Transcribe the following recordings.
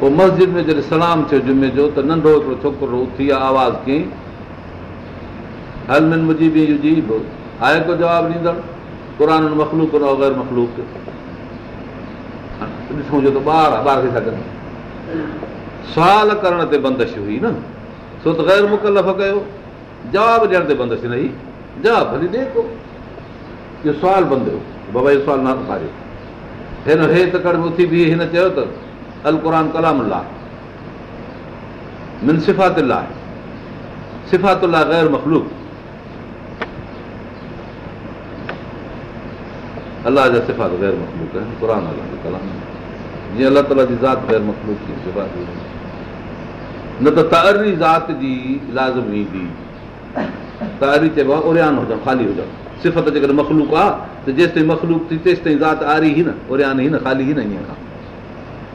पोइ मस्जिद में जॾहिं सलाम थियो जुमे जो त नंढो हिकिड़ो छोकिरो उथी आहे आवाज़ कीअं हली बि हुजे आहे को जवाबु ॾींदड़ मखलूक न मखलूक त ॿार ॿार सुवाल करण ते बंदिश हुई न छो त ग़ैर मुकलफ़ कयो जवाबु ॾियण ते बंदिश न हुई जवाबु भली ॾिए इहो सुवालु बंदि हुयो बाबा इहो सुवालु न उखारियो हिन हे त कड़ उथी बीहे हिन चयो त अल क़रान कलाम सिफ़ातिफ़ात मखलूक अलाह जा सिफ़ात न त ज़ात जी लाज़मी ईंदी त ओरयान हुज ख़ाली हुजां सिफ़त जेकॾहिं मखलूक आहे त जेसिताईं मखलूक थी तेसिताईं ज़ात आरी ई न ओरयान ई न ख़ाली ई न ईअं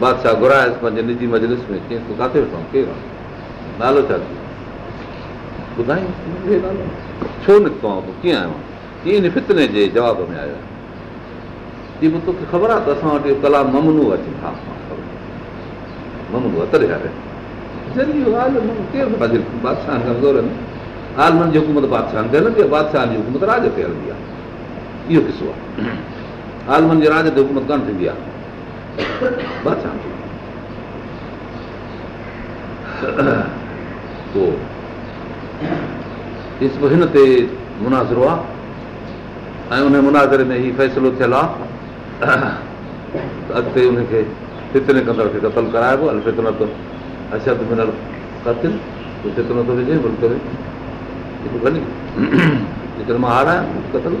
बादशाह घुरायसि पंहिंजे निजी मजलिस में किथे वेठो केरु नालो छा निकितो आहे तूं कीअं आयो आहियां तोखे ख़बर आहे त असां वटि अतरे ममनो आलमन जी हुकूमत राज ते हलंदी आहे इहो किसो आहे आलमन जे राज ते हुकूमत कोन थींदी आहे Oh. मुनाज़ो आहे ऐं हुन मुनाज़रे में हीउ फ़ैसिलो थियल आहे अॻिते कतल कराइबो अलोतो मां हार आहियां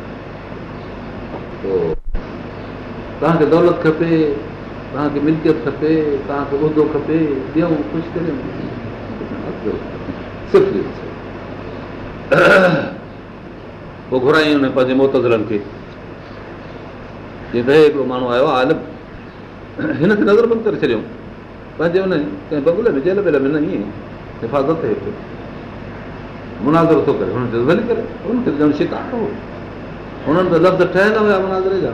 तव्हांखे दौलत खपे तव्हांखे मिल्कियत खपे तव्हांखे पंहिंजे मोहतज़रनि खे माण्हू आयो आहे खे नज़र बंदि करे छॾियऊं पंहिंजे हुन बबूल में जेल न ईअं हिफ़ाज़त थिए पियो मुनाज़रो थो करे लफ़्ज़ ठहियल हुया मुनाज़रे जा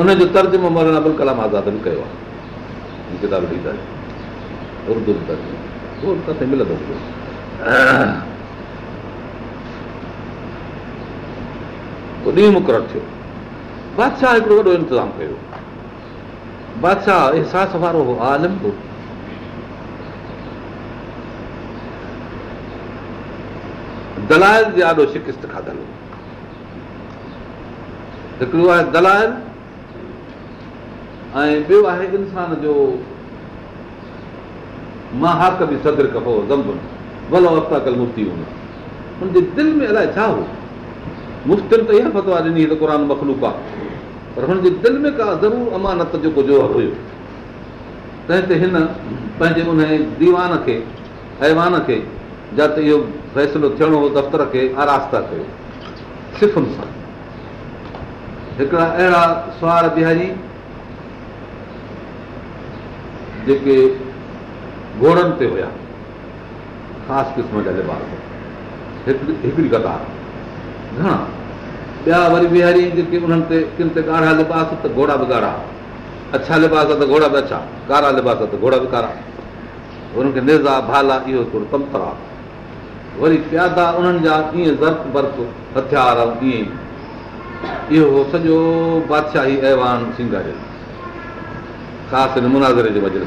उनजो तर्जुमो मौलाना अबुल कलाम आज़ाद बि कयो आहे बादशाह हिकिड़ो वॾो इंतज़ाम कयो बादशाह अहसास वारो दलायल जे ॾाढो शिकिस्त खाधल हिकिड़ो आहे दलायल ऐं ॿियो आहे इंसान जो महाक बि सदर कबो कमु भलो अफ़्ता कल मुफ़्ती हूंदो हुनजे दिलि में अलाए छा हो मुश्तिल त इहा फ़तवा ॾिनी त क़ुर मखलूक आहे पर हुनजे दिलि में का ज़रूरु अमानत जेको हुयो तंहिं ते हिन पंहिंजे उन दीवान खे हैवान खे जिते इहो फ़ैसिलो थियणो हो दफ़्तर खे आरास्ता कयो सिफ़ुनि सां हिकिड़ा अहिड़ा सुहार बिहारी जेके घोड़नि ते हुया ख़ासि क़िस्म जा लिबास हिकिड़ी कतार घणा ॿिया वरी विहारी जेके उन्हनि ते किन ते ॻाढ़ा लिबास त घोड़ा बि ॻाढ़ा अछा लिबास त घोड़ा बि अछा कारा लिबास त घोड़ा बि कारा उन्हनि खे नेज़ा भाला इहो थोरो कंतर आहे वरी प्यादा उन्हनि जा कीअं ज़र बर्त हथियार ईअं इहो सॼो बादशाही अहवान थींदा ख़ासि हिन मुनाज़रे जे मजल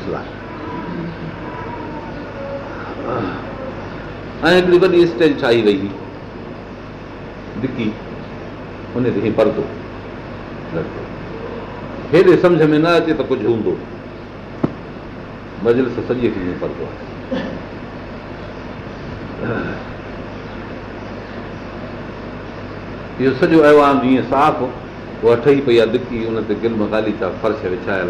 ऐं हिकिड़ी वॾी स्टेज ठाही वई ते हीउ परदो हेॾे सम्झ में न अचे त कुझु हूंदो मजलिस खे हीअं परदो आहे इहो सॼो अहवान जीअं साफ़ उहा ठही पई आहे धिकी हुन ते गिली था फर्श विछायल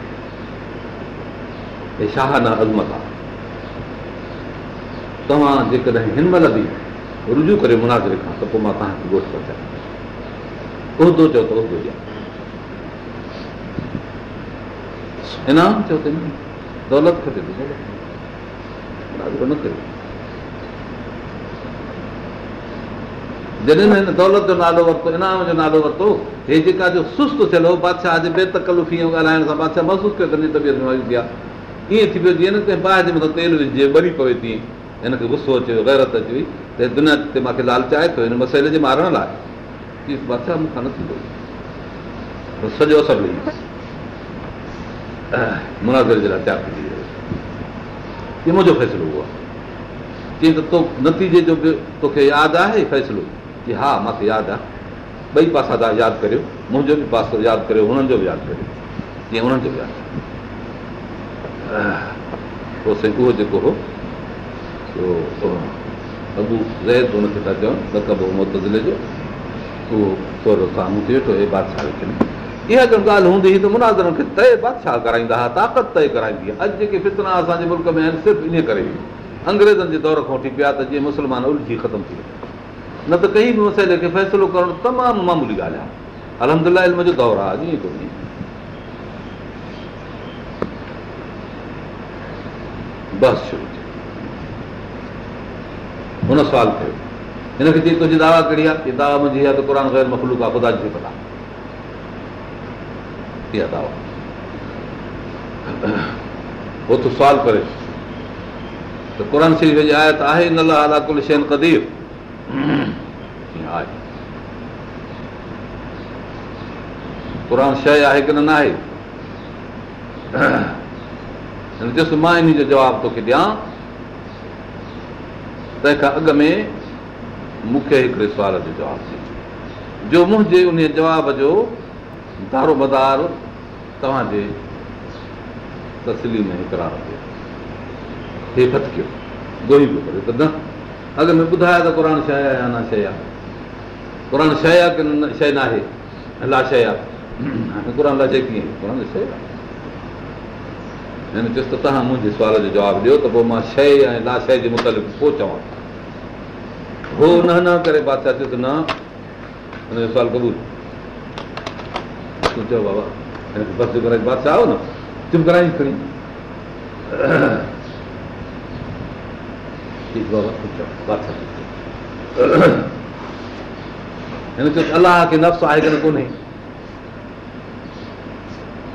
शाह न अगम आहे तव्हां जेकॾहिं हिन महिल बि रुज करे मुनाज़िरी खां त पोइ मां तव्हांखे जॾहिं दौलत जो नालो वरितो इनाम जो नालो वरितो हे जेका सुस्तु थियल हो बादशाह जे बेतक ॻाल्हाइण सां महसूस पियो कंदी आहे ईअं थी पियो जीअं न बाहि जे मथां तेल विझजे ॿरी पवे थी हिनखे गुसो अचे गैरत अची वई त दुनिया ते मूंखे लालच आहे थो हिन मसइले जे मारण लाइ की बादशाह मूंखां न थींदो सॼो मुनाज़िर जे लाइ तयारु थी वियो मुनाज़ी मुंहिंजो फ़ैसिलो हुओ चई त तो नतीजे जो बि तोखे यादि आहे फ़ैसिलो की हा मूंखे यादि आहे ॿई पासा तव्हां यादि करियो मुंहिंजो बि पासो यादि करियो हुननि जो बि यादि करियो जीअं हुननि जो बि यादि पोइ साईं उहो जेको हो सो हुनखे था चवनि न जो उहो थोरो साम्हूं थी वेठो हे बादशाह विच में इहा जो ॻाल्हि हूंदी हुई त मुनाज़रनि खे तय बादशाह कराईंदा हुआ ताक़त तय कराईंदी आहे अॼु जेके फितना असांजे मुल्क में आहिनि सिर्फ़ु इन करे ई अंग्रेज़नि जे दौर खां वठी पिया त जीअं मुस्लमान उलझी ख़तमु थी विया न त कंहिं बि मसइले खे फ़ैसिलो करणु तमामु मामूली ॻाल्हि आहे अलहमदिल्ला इल्म जो दौरु आहे अॼु ईअं थो क़ान शइ आहे की न न आहे सि मां इन जो जवाबु तोखे ॾियां तंहिंखां अॻु में मूंखे हिकिड़े सुवाल जो जवाबु ॾियां जो मुंहिंजे उन जवाब जो दारो मदार तव्हांजे तसली में हे हिकरारु कयो त न अॻ में ॿुधायां त क़ुर शइ आहे या न शइ आहे क़ुर शइ आहे की न शइ न आहे अला शइ आहे क़ुर ला शइ कीअं शइ आहे हिन चयोसि त तव्हां मुंहिंजे सुवाल जो जवाबु ॾियो त पोइ मां शइ ऐं शइ जे मुतालिक़ पोइ चवां हो न न करे बादशाह चयो त न हुनजो सुवाल क़बूल तूं चयो बाबा हिनखे बस बादशाह आयो न चुम कराई खणी हिन चयो अलाह खे नफ़्स आहे की न कोन्हे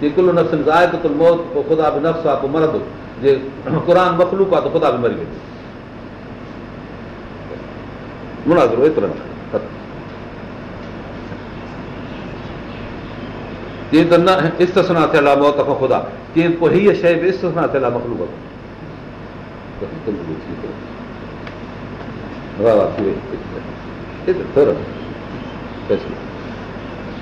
کہ کل نفسن ضائع تو الموت تو خدا بھی نفس آ تو مرد ہو جی قرآن مخلوق آ تو خدا بھی مری گئی مناظر ہو اتنا یہ تو نہ استثنا تھیلا موت کا خدا کہ کو ہی شے بھی استثنا تھیلا مخلوق کا ٹھیک ہے تھوڑا فیصلہ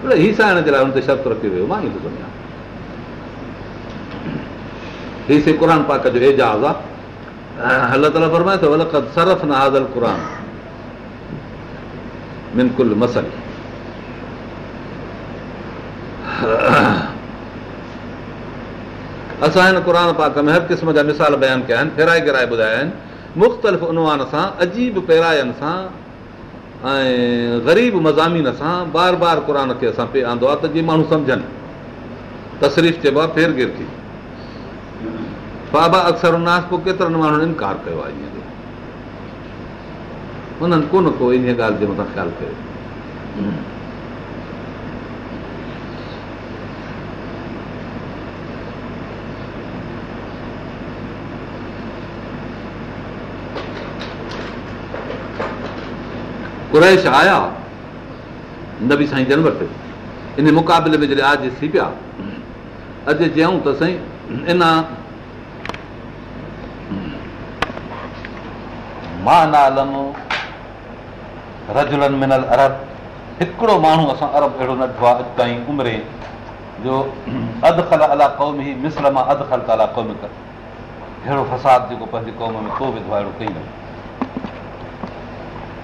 असां हिन क़रानाक में हर क़िस्म जा मिसाल बयान कया आहिनि पहिराए गिराए ॿुधाया आहिनि मुख़्तलिफ़ उनवान सां अजीब पहिरायनि सां ऐं ग़रीब मज़ामीन सां बार बार क़ुर खे असां पे आंदो आहे त जीअं माण्हू सम्झनि तशरीफ़ चइबो आहे फेर गिर थी बाबा अक्सर पोइ केतिरनि माण्हुनि इनकार कयो आहे उन्हनि कोन को इन ॻाल्हि जे मथां ख़्यालु कयो कुरैश आया न बि साईं जन वटि इन मुक़ाबले में जॾहिं आज थी पिया अॼु ॾियऊं त साईं इन मां नालम रजुलन मिनल अरब हिकिड़ो माण्हू असां अरब अहिड़ो न आहे अॼु ताईं उमिरि जो अधु ख़ल अला ई मिसल मां अधु ख़ल त अला क़ौम अहिड़ो फसाद जेको पंहिंजे क़ौम में को विधो आहे अहिड़ो कई न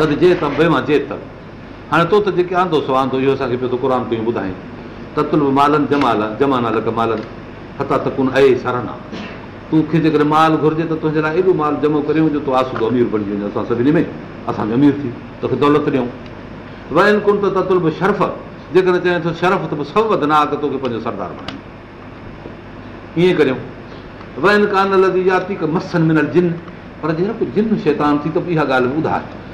हाणे तो त जेके आंदो सो आंदो इहो असांखे ॿुधाईं तमाल जमा लालनि तोखे जेकॾहिं माल घुरिजे त तुंहिंजे लाइ एॾो माल जमो करे तो तूं आसूदो अमीर बणिजी वञे सभिनी में असांजो अमीर थी तोखे दौलत ॾियूं वहिनि कोन त ततुल शर्फ जेकॾहिं पंहिंजो सरदार ईअं करियूं वयनि कान लॻी पर जेको जिन शैतान थी त इहा ॻाल्हि ॿुधाए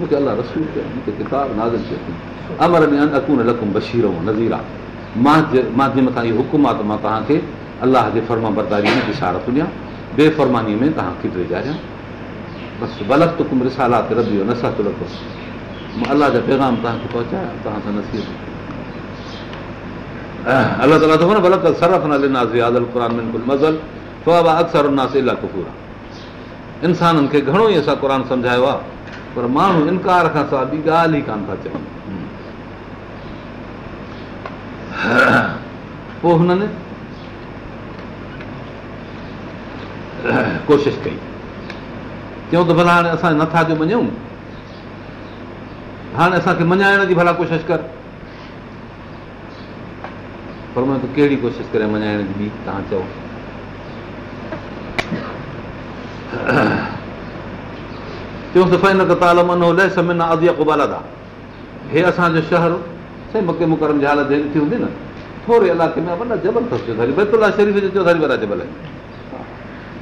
मूंखे अलाह रसूल कयो अमर में हुकुम आहे त मां तव्हांखे अलाह जे फर्मा बरदारी में विसारत ॾियां बेफ़र्मानी में तव्हां किथे ॼाया बसि बलकाला त मां अलाह जा पैगाम तव्हांखे पहुचायां तव्हां सां नसीहत इंसाननि खे घणो ई असां क़ुर सम्झायो आहे पर माण्हू इनकार खां सवाइ ॿी ॻाल्हि ई कान था चवनि पोइ हुननि कोशिशि कई चयूं त भला हाणे असां नथा थियूं मञूं हाणे असांखे मञाइण जी भला कोशिशि कर पर मां हुनखे कहिड़ी कोशिशि करे मञाइण जी तव्हां चओ चयूंदा हे असांजो शहर साईं मके मुकरम जी हालती हूंदी न थोरे इलाइक़े में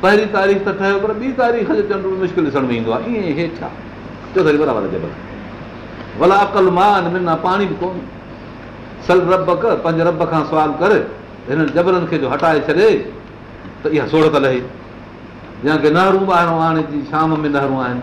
पहिरीं तारीख़ त ठहियो पर ॿी तारीख़ मुश्किल ॾिसण में ईंदो आहे पंज रब खां सुवाल कर हिननि जबलनि खे जो हटाए छॾे त इहा सोड़त लहे या की नहरूं ॿाहिरां हाणे जी शाम में नहरूं आहिनि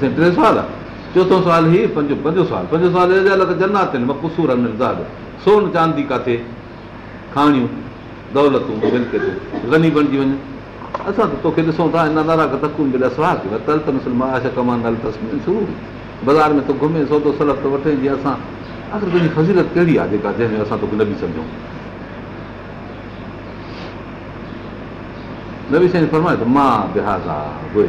टे सुवाल आहे चोथो सुवाल ई पंजो पंजो सुवाल पंजो सोन चांदी किथे खाणियूं दौलतूं तोखे ॾिसूं था ज़रूरु बाज़ारि में थो घुमे सौदो सलफ थो वठे जीअं असां असां तुंहिंजी फज़ीलत कहिड़ी आहे जेका जंहिंमें असां तोखे न मां आहे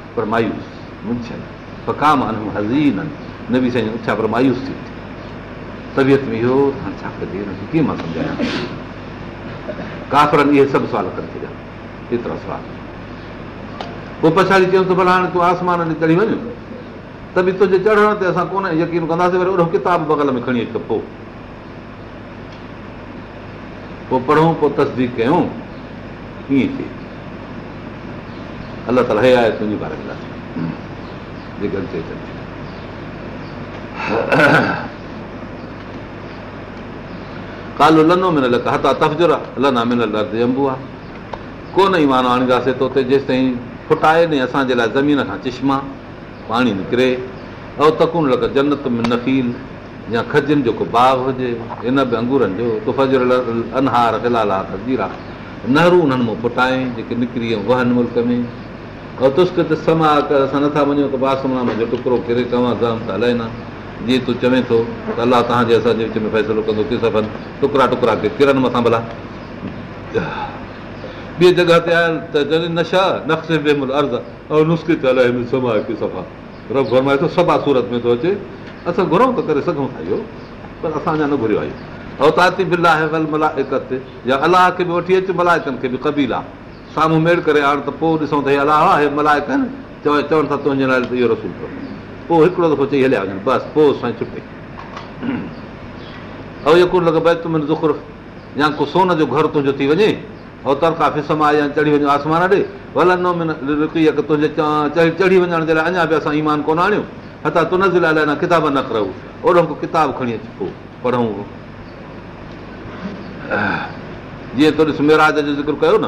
पर मायूस थी तबियत काफ़रनि इहे सभु सुवाल एतिरा सुवाल पोइ पछाड़ी चयूं त भला हाणे तूं आसमान चढ़ी वञ बि तुंहिंजे चढ़ण ते असां कोन यकीन कंदासीं वरी किताब बगल में खणी अचो पोइ पढ़ूं पोइ तस्दीक कयूं ईअं थिए कालो लनो मिना लना मिनल आहे कोन ई माण्हू आणींदासीं त जेसि ताईं फुटाए न असांजे लाइ ज़मीन खां चश्मा पाणी निकिरे लॻ जनत में नफ़ील या खजनि जो को बाग हुजे हिन बि अंगूरनि जो नहरू उन्हनि मां फुटाए जेके निकिरी वहनि मुल्क में ऐं असां नथा वञूं त बा समा मुंहिंजो टुकड़ो किरे त अलाए न जीअं तूं चवे थो त अलाह तव्हांजे असांजे विच में फ़ैसिलो कंदो टुकड़ा टुकड़ा के किरनि मथां भला ते करे सघूं था इहो पर असां अञा न घुरियो आहे अलाह खे बि वठी अचु मलाहितनि खे बि कबील आहे साम्हूं मेड़ करे आण त पोइ ॾिसूं त हे अलाह आहे आहिनि चवे चवनि था तुंहिंजे लाइ इहो रसूल रसोई पोइ हिकिड़ो दफ़ो चई हलिया वञनि बसि पोइ साईं छुटे ऐं इहो कोन लॻो भई या को सोन जो घरु तुंहिंजो थी वञे ऐं तरका या चढ़ी वञो आसमान ॾे तुंहिंजे चढ़ी वञण जे लाइ अञा बि असां ईमान कोन आणियूं हथां जे लाइ अञा किताब न करूं ओड़ो किताबु खणी पोइ पढ़ूं जीअं तो ॾिस मेराज जो ज़िक्र कयो न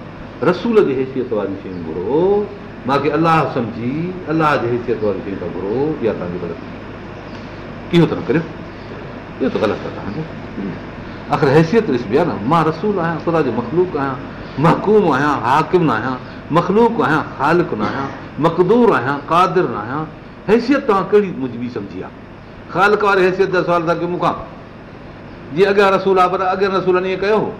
रसूल जी हैसियत वारी शयूं घुरो मूंखे अलाह सम्झी अलाह जी हैसियत वारी शयूं था घुरो इहा तव्हांजी ग़लति इहो त न करियो इहो त ग़लति आहे तव्हांजो आख़िर हैसियत ॾिसबी आहे न मां रसूल आहियां ख़ुदा जो मखलूक आहियां महकूम आहियां हाकिम न आहियां मखलूक आहियां ख़ालिक न आहियां मक़दूर आहियां कादिर न आहियां हैसियत तव्हां कहिड़ी मुझिबी सम्झी आहे ख़ालिक वारी हैसियत जा सुवाल था कयो मूंखां जीअं अॻियां रसूल आहे पर अॻियां रसूलनि ईअं कयो हो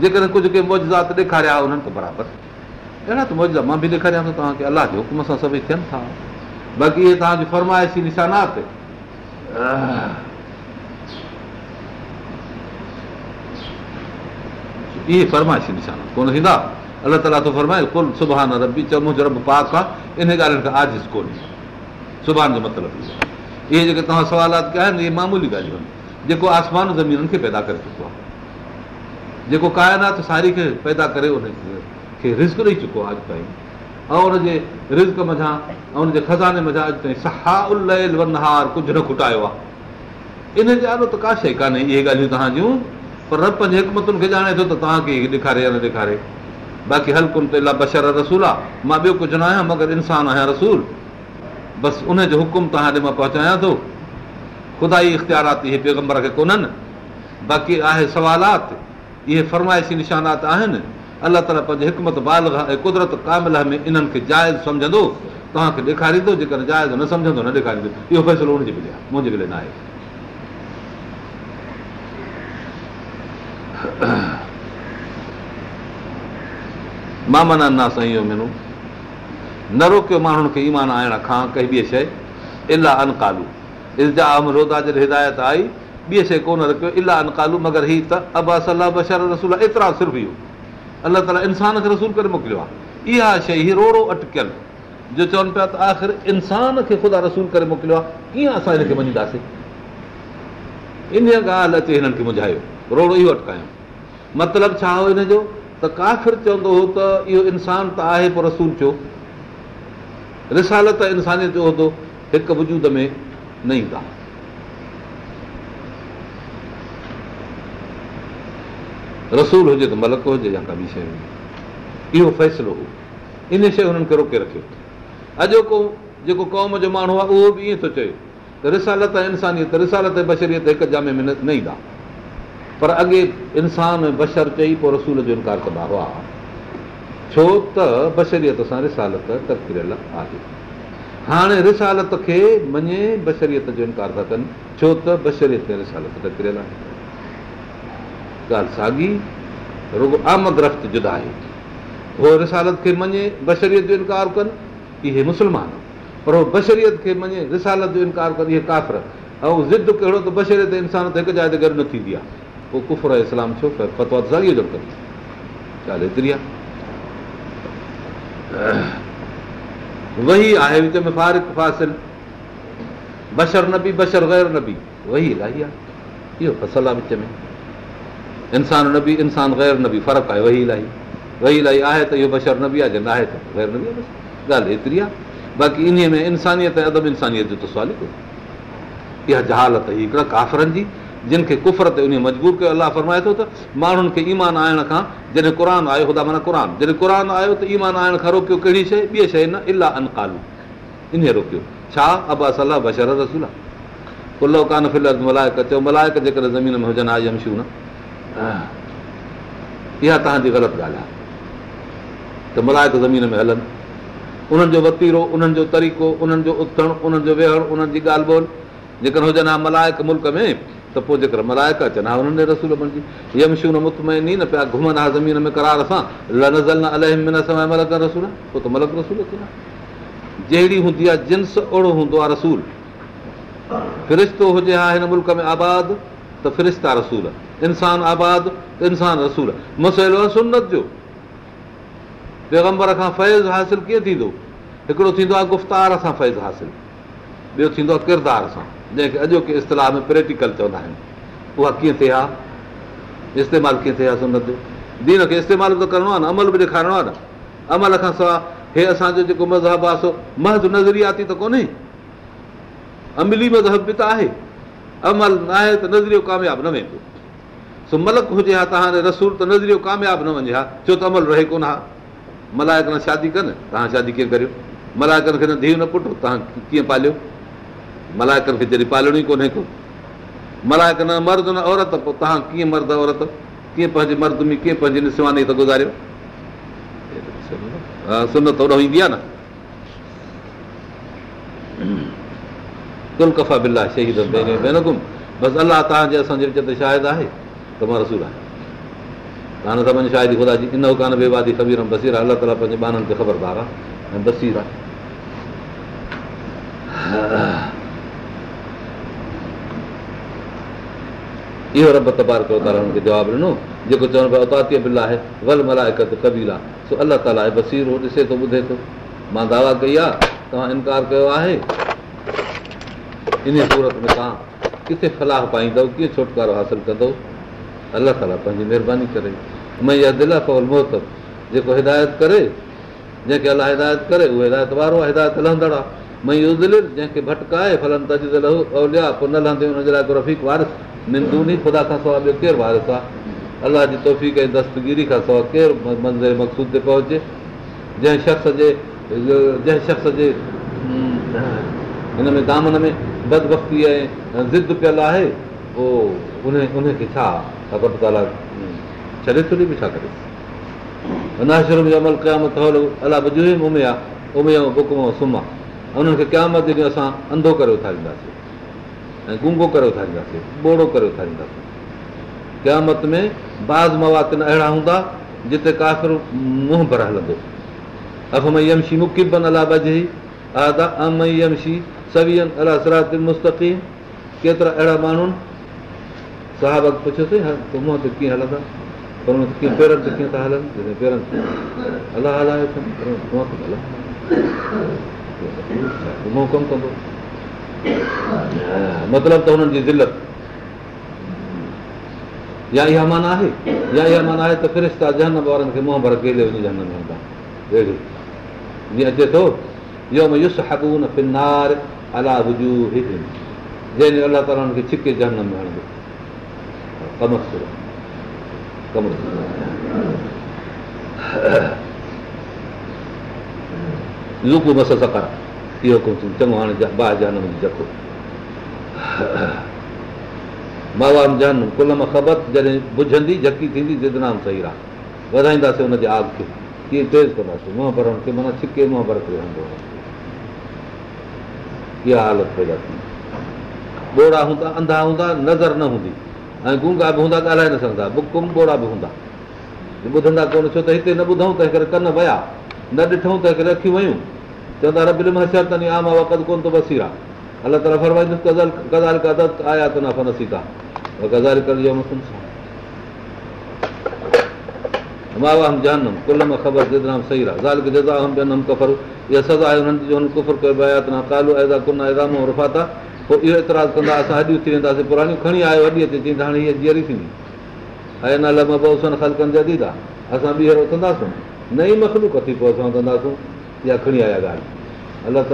जेकॾहिं कुझु के मौजात ॾेखारिया उन्हनि खां बराबरि अहिड़ा त मौज मां बि ॾेखारियां थो तव्हांखे अलाह जे हुकुम सां सभई थियनि था बाक़ी इहे तव्हांजो फरमाइशी निशानात इहे फरमाइशी निशानात कोन थींदा अलाह ताला थो सुभाणे रबी चङो रब पाक आहे इन ॻाल्हियुनि खां आज़िज़ु कोन्हे सुभाणे जो मतिलबु इहो इहे जेके तव्हां सवालात कया आहिनि इहे मामूली ॻाल्हियूं आहिनि जेको आसमान ज़मीननि खे पैदा करे चुको आहे जेको काइनात सारी खे पैदा करे उन खे रिस्क ॾेई चुको आहे अॼु ताईं ऐं उनजे खज़ाने ताईं कुझु न खुटायो आहे इन जे आलो त का शइ कान्हे इहे ॻाल्हियूं तव्हां पर रब पंहिंजे हिकमतुनि खे ॼाणे थो त तव्हांखे हीउ ॾेखारे या न ॾेखारे बाक़ी हर कोन ते बशर रसूल आहे मां ॿियो कुझु न आहियां मगर इंसानु आहियां रसूल बसि उन हुकुम तव्हां ॾे मां पहुचायां थो ख़ुदा इख़्तियारात इहे पैगंबर खे कोन्हनि बाक़ी आहे सवालात इहे फरमाइशी निशानात आहिनि अलाह ताला पंहिंजे हिकमत बाल ऐं कुदरत कामिल में इन्हनि खे जाइज़ सम्झंदो तव्हांखे ॾेखारींदो जेकॾहिं जाइज़ न सम्झंदो न ॾेखारींदो इहो फ़ैसिलो हुनजे आहे मुंहिंजे मिले न आहे मां मन साईं मिनू न रोकियो माण्हुनि खे ईमान आण खां कंहिं ॿिए शइ इलाह अनकालू इलाहू रोदा जॾहिं हिदायत आई ॿिए शइ कोन रखियो इलाहन कालू मगर हीउ त अबा सलाह बशर रसूल एतिरा सिर्फ़ु इहो अलाह ताला इंसान खे रसूल करे मोकिलियो आहे इहा शइ हीउ रोड़ो अटकियल जो चवनि पिया त आख़िर इंसान खे ख़ुदा रसूल करे मोकिलियो आहे कीअं असां हिनखे खे मञीदासीं इन ॻाल्हि अचे हिननि खे मुझायो रोड़ो इहो अटकायूं मतिलबु छा हो हिन जो त काफ़िर चवंदो हो त इहो इंसान त आहे पोइ रसूल चओ रिसालत इंसानियत जो हूंदो हिकु वजूद में न ईंदा रसूल हुजे त मलक हुजे या का ॿी शइ हुजे इहो फ़ैसिलो हो इन शइ हुननि खे रोके रखियो अॼोको जेको क़ौम जो माण्हू आहे उहो बि ईअं थो चए त रिसालत ऐं इंसानियत रिसालत ऐं बशरियत हिकु जामे में न ईंदा पर अॻे इंसान बशर चई पोइ रसूल जो इनकार कंदा हुआ छो त बशरियत सां रिसालत तकिरियल आहे हाणे रिसालत खे मञे बशरियत जो इनकार था कनि छो त बशरियत ऐं रिसालत तकिरियल आहे ॻाल्हि साॻी रुगो आमद रफ़्त जुदा आहे उहो रिसालत खे मञे बशरी इनकार कनि की इहे मुस्लमान पर उहो बशरीत खे मञे रिसालत जो इनकार कनि इहे काफ़िर ऐं ज़िद कहिड़ो त बशरियत इंसान ते हिकु जाइ ते गॾु न थींदी आहे इस्लाम छो कंदो आहे इहो आहे विच में इंसानु न बि इंसानु ग़ैर न बि फ़र्क़ु आहे वही इलाही वही इलाही आहे त इहो बशर न बि आहे जॾहिं आहे त गैर न बि आहे बसि ॻाल्हि एतिरी आहे बाक़ी इन्हीअ में इंसानियत ऐं अदब इंसानियत जो त सुवाल ई कोन्हे इहा जहालत ही हिकिड़ा काफ़रनि जी जिन खे कुफर ते उन मजबूर कयो अलाह फरमाए थो त माण्हुनि खे ईमान आणण खां जॾहिं क़ुर आयो होॾा माना क़ुर जॾहिं क़ुर आयो त ईमान आणण खां रोकियो कहिड़ी शइ ॿिए शइ न इलाह अनकालू इन रोकियो छा अबा सलाह बशर रसूल कुल्लो कानाइक चओ मलायक जेकॾहिं ज़मीन में हुजनि आजमशू न इहा तव्हांजी ग़लति ॻाल्हि आहे त मलायक ज़मीन में हलनि उन्हनि जो वतीरो उन्हनि जो तरीक़ो उन्हनि जो उथणु उन्हनि जो वेहणु उन्हनि जी ॻाल्हि ॿोल जेकर हुजनि हा मलायक मुल्क में त पोइ जेकर मलायक अचनि हा उन्हनि जे रसूल बणिजी यमशू न मुतमैनी न पिया घुमनि हा ज़मीन में करार सां न मलक मलक रसूल रसूल पोइ त मलकूल जहिड़ी हूंदी आहे जिन्स ओड़ो हूंदो आहे रसूल फिरिश्तो हुजे हा हिन मुल्क में आबादु त फ़िरिश्ता रसूल इंसान आबाद त इंसान रसूल मसइलो आहे सुनत जो पैगंबर खां फैज़ हासिलु कीअं थींदो हिकिड़ो थींदो आहे गुफ़्तार सां फैज़ हासिलु ॿियो थींदो आहे किरदार सां जंहिंखे अॼोके इस्तलाह में प्रैक्टिकल चवंदा आहिनि उहा कीअं थिए हा इस्तेमालु कीअं थिए हा सुनत जो दीन खे इस्तेमालु त करिणो आहे न अमल बि ॾेखारिणो आहे न अमल खां सवाइ हे असांजो जेको मज़हबु आहे सो महज़ नज़रियाती त कोन्हे अमली मज़हब बि त आहे अमल न आहे त नज़रियो कामयाबु न वेंदो सो मलक हुजे हा तव्हांजो रसूल त नज़रियो कामयाबु न वञे हा छो त अमल रहे कोन हा मलायक न शादी कनि तव्हां शादी कीअं करियो मलायकनि खे न धीउ न पुटु तव्हां कीअं पालियो मलायकनि खे जॾहिं पालणो ई कोन्हे को मलायक न मर्द न औरत पोइ तव्हां कीअं मर्द औरत कीअं पंहिंजे मर्द में कीअं पंहिंजे निसवानी त गुज़ारियो सुनत ईंदी आहे न जवाबु ॾिनो जेको चवनि बिल आहे बसीर ॿुधे थो मां दावा कई आहे तव्हां इनकार कयो आहे इन सूरत में तव्हां किथे फलाह पाईंदव कीअं छुटकारो हासिलु कंदो अलाह ताला पंहिंजी महिरबानी करे इहा दिला मैया मोहत जेको हिदायत करे जंहिंखे अलाह हिदायत करे उहो हिदायत वारो आहे हिदायत लहंदड़ आहे इहो जंहिंखे भटकाए फलनि पोइ न लहंदे हुनजे लाइ रफ़ीक ख़ुदा खां सवाइ ॿियो केरु वारस आहे अलाह जी तौफ़ दस्तगिरी खां सवाइ केरु मंज़र मक़सूद ते पहुचे जंहिं शख़्स जे जंहिं शख़्स जे हिन में दामन में बदबखी ऐं ज़िद पियल आहे पोइ उन उनखे छा अगरि ताला छॾे ॾींहुं बि छा करे नाशर में अमल क़यामत हौल अलाबह में आहे उमे ऐं बुकम ऐं सुम्हा उन्हनि खे क़यामत ॾींहुं असां अंधो करे उथारींदासीं ऐं गुंगो करे उथारींदासीं बोड़ो करे उथारींदासीं क़यामत में बाज़ मवातिन अहिड़ा हूंदा जिते काफ़िर मुंहुं भर हलंदो अफ़ में यमशी मुकीबन अलाब जी अला सरात केतिरा अहिड़ा माण्हू साहिब पुछियोसीं मतिलबु त हुननि जी दिलत या माना माना त फिरिश्ता जान वारनि खे अचे थो सही आहे वधाईंदासीं हुनजे आग खे कीअं तेज़ कंदासीं हणंदो इहा हालत पैदा थी ॿोड़ा हूंदा अंधा हूंदा नज़र न हूंदी ऐं गुंगा बि हूंदा ॻाल्हाए न सघंदा बुकुम ॿोड़ा बि हूंदा ॿुधंदा कोन छो त हिते न ॿुधूं तंहिं करे कन विया न ॾिठूं तंहिं करे अखियूं वयूं चवंदा रबिल रबी आमा कदु कोन थो अलाह ताला फरमाईंदुसि गज़ाल कदत आया त न फीता मां वाह कुल मां ख़बर पोइ इहो एतिरा कंदा असां अॼु उथी वेंदासीं पुराणी खणी आयो अॼु ते हाणे हीअ जीअरी थींदी हया नदी था असां ॿीहर उथंदासीं नई मखदूक थी पोइ असां कंदासीं या खणी आया ॻाल्हि अला त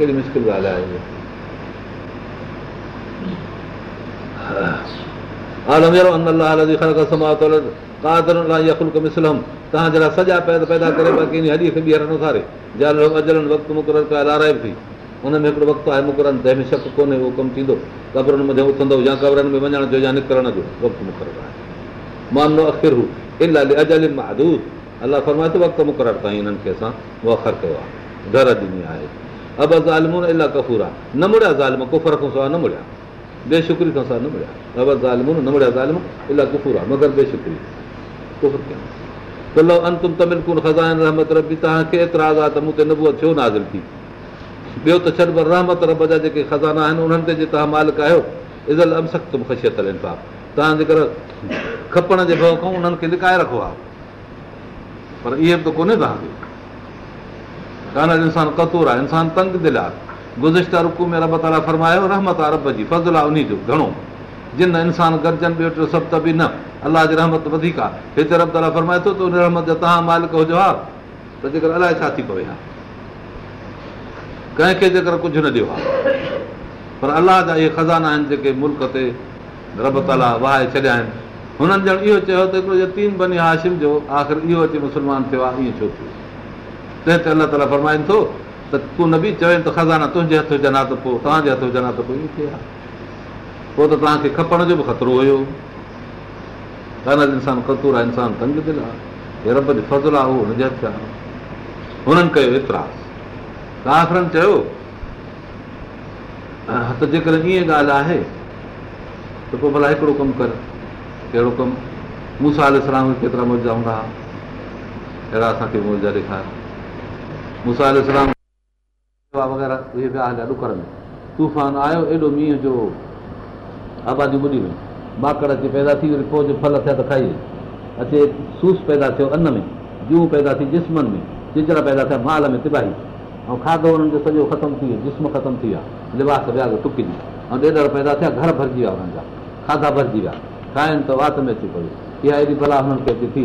नी मुश्किल ॻाल्हि आहे लाराए बि थी हुन में हिकिड़ो वक़्तु आहे मुक़र तह में कमु थींदो क़बरनि मथे उथंदो या क़बरनि में वञण जो या निकिरण जो वक़्तु मुक़ररु आहे मामिलो इले अज अलाह वक़्तु मुक़ररु ताईं हिननि खे असां कयो आहे घर ॾिनी आहे अब न मुड़िया बेशुक्री ख़ासि न मड़िया रबर ज़ाली छो न हाज़िर थी ॿियो त छॾ पर रहमत रब जा जेके ख़ज़ाना आहिनि उन्हनि ते तव्हां मालिक आहियो इज़ल सख़्तु ख़ताब तव्हांजे घर खपण जे भउ खां उन्हनि खे लिकाए रखो आहे पर इहे बि त कोन्हे तव्हांखे इंसानु कतूर आहे इंसानु तंग दिलि आहे गुज़िश्ता रुकूम में रब ताला फरमायो रहमत आहे रब जी फज़ल आहे उन्हीअ जो घणो जिन इंसानु गॾजनि बि वेठो सभु त बि न अलाह जी रहमत वधीक आहे हिते रब ताला फरमाए थो त उन रहमत जो तव्हां मालिक हो जवाबु त जेकर अलाए छा थी पए कंहिंखे जेकर कुझु न ॾियो आहे पर अलाह जा इहे ख़ज़ाना आहिनि जेके मुल्क ते रब ताला वहाए छॾिया आहिनि हुननि ॼण इहो चयो त हिकिड़ो तीन बनी आहे जो आख़िर इहो अचे मुस्लमान थियो आहे ईअं छो थियो तंहिं ते अलाह ताला फरमाइनि थो त तूं न बि चवनि त खज़ाना तुंहिंजे हा त पोइ तव्हांजे हा त पोइ आहे पोइ त तव्हांखे खपण जो बि ख़तरो हुयो हुननि कयो तव्हां आखिरनि चयो त जेकर ईअं ॻाल्हि आहे त पोइ भला हिकिड़ो कमु कर कहिड़ो कमु मूसा सलाम केतिरा मौजा हूंदा अहिड़ा असांखे मुर्ज़ा ॾेखारि मूसा ॾुख में तूफ़ान आयो एॾो मींहं जो आबादी ॿुॾी वियूं माकड़ अची पैदा थी वरी पोइ जे फल थिया त खाई अचे सूस पैदा थियो अन में जूहू पैदा थी जिस्मनि में जिजर पैदा थिया माल में तिबाही ऐं खाधो हुननि जो सॼो ख़तमु थी वियो जिस्म ख़तमु थी विया लिबास विया टुकिजी ऐं ॾेडड़ पैदा थिया घर भरिजी विया हुननि जा खाधा भरिजी विया खाइनि त वाति में अची पवे इहा एॾी भला हुननि खे अची थी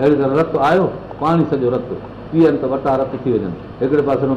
अहिड़ी तरह रतु आयो पाणी सॼो रतु पीअनि त वटा रत थी वञनि हिकिड़े पासे में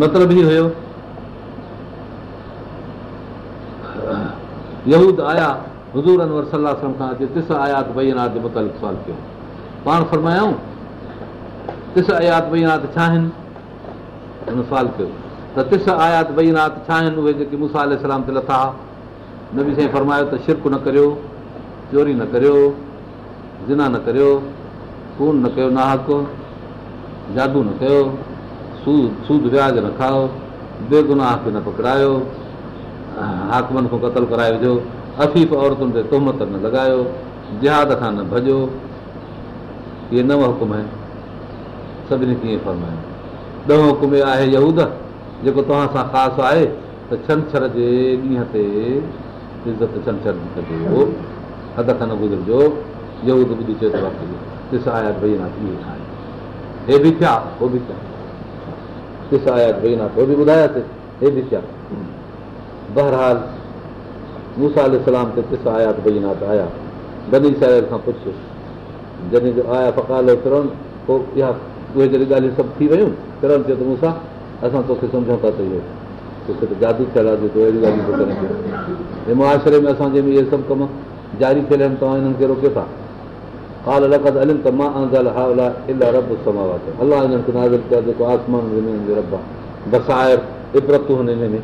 मतिलबु ई हुयो यूद आया हज़ूर अनवर सलाह खां अचे तिस आयात भई सवाल कयो पाण फरमायूं तिस आयात भई छा आहिनि हुन सवाल कयो त तिस आयात भई नात छा आहिनि उहे जेके मूंसा सलाम ते लथा न बि साईं फरमायो त शिरक न करियो चोरी न करियो ज़िना न करियो ख़ून न कयो नाहक जादू न कयो सूद सूद व्याज न खाओ बेगुनाह खे न पकड़ायो ऐं हाकमनि खां क़तलु कराए विझो अफ़ीफ़ औरतुनि ते तोहमत न लॻायो जहाद खां न भॼो इहे नव हुकुम आहिनि सभिनी खे ईअं फ़र्मायो ॾह हुकुम इहो आहे यूद जेको तव्हां सां ख़ासि आहे त छंछरु जे ॾींहं ते इज़त छंछरु कढो हदि खां न गुज़रिजो हे बि थिया उहो बि थिया पिस आया त बईनाथ उहो बि ॿुधायासीं हे ॾिसिया बहरहाल मूसा इस्लाम ते पिस आया त बईनाथ आया बनी शहर खां पुछ जॾहिं त आया फकालो तिरन पोइ इहा उहे जॾहिं ॻाल्हियूं सभु थी वियूं तिरनि चयो त मूंसां असां तोखे सम्झूं था त इहो तोखे त जादू थियल आहे अहिड़ी ॻाल्हियूं थो करे हे मुआशिरे में असांजे बि इहे सभु कम जारी थियल आहिनि तव्हां हिननि खे रोके था हाल लॻंदा हलनि त मां रब समाव अलाह हिननि खे नाज़ कयो जेको आसमान में रब आहे बसायर इबरतूं आहिनि हिन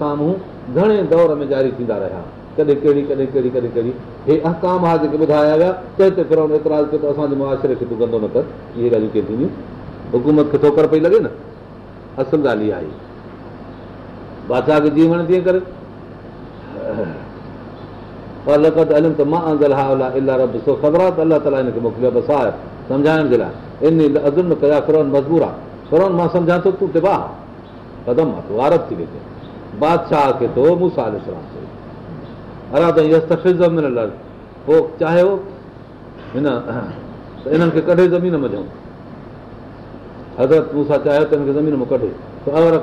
में घणे दौर में जारी थींदा रहिया कॾहिं कहिड़ी कॾहिं कहिड़ी कॾहिं कहिड़ी हे अहकाम हा जेके ॿुधाया विया त हिते फिरोन एतिरा कयो त असांजे मुआशिरे खे तूं कंदो न कर इहे ॻाल्हियूं के थींदियूं हुकूमत खे पई लॻे न असल ॻाल्हि इहा आई बादशाह खे जीवण जीअं करे अलाह ताला हिनखे मोकिलियो बस आहे सम्झाइण जे लाइ मजबूर आहे फिरोन मां सम्झां थो तूं ते कदम आहे हिननि खे कॾहिं ज़मीन मझऊं अगरि तूं सां चाहियो त हिनखे ज़मीन मां कढे त अवर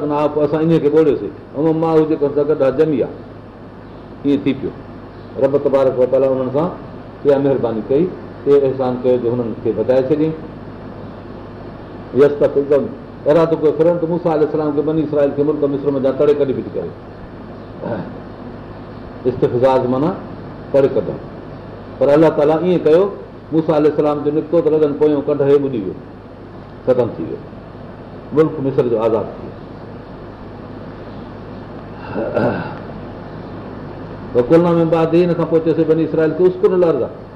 असां इन खे ॻोल्हियोसीं ऐं मां जेको आहे जमी आहे इएं थी पियो रब तबार खां पहिला हुननि सां कीअं महिरबानी कई के अहसान कयो जो हुननि खे वधाए छॾियईं त मूंसा खेल खे मुल्क मिस्रम जा तड़े कढी बि करे इस्तिज़ाद माना करे सघूं पर अल्ला ताला ईअं कयो मूंसा सलाम जो निकितो त लॻनि पोयां कढ हे मुी वियो ख़तम थी वियो मुल्क मिसर जो आज़ादु थियो कोरना में बाधी हिन खां पोइ चयोसि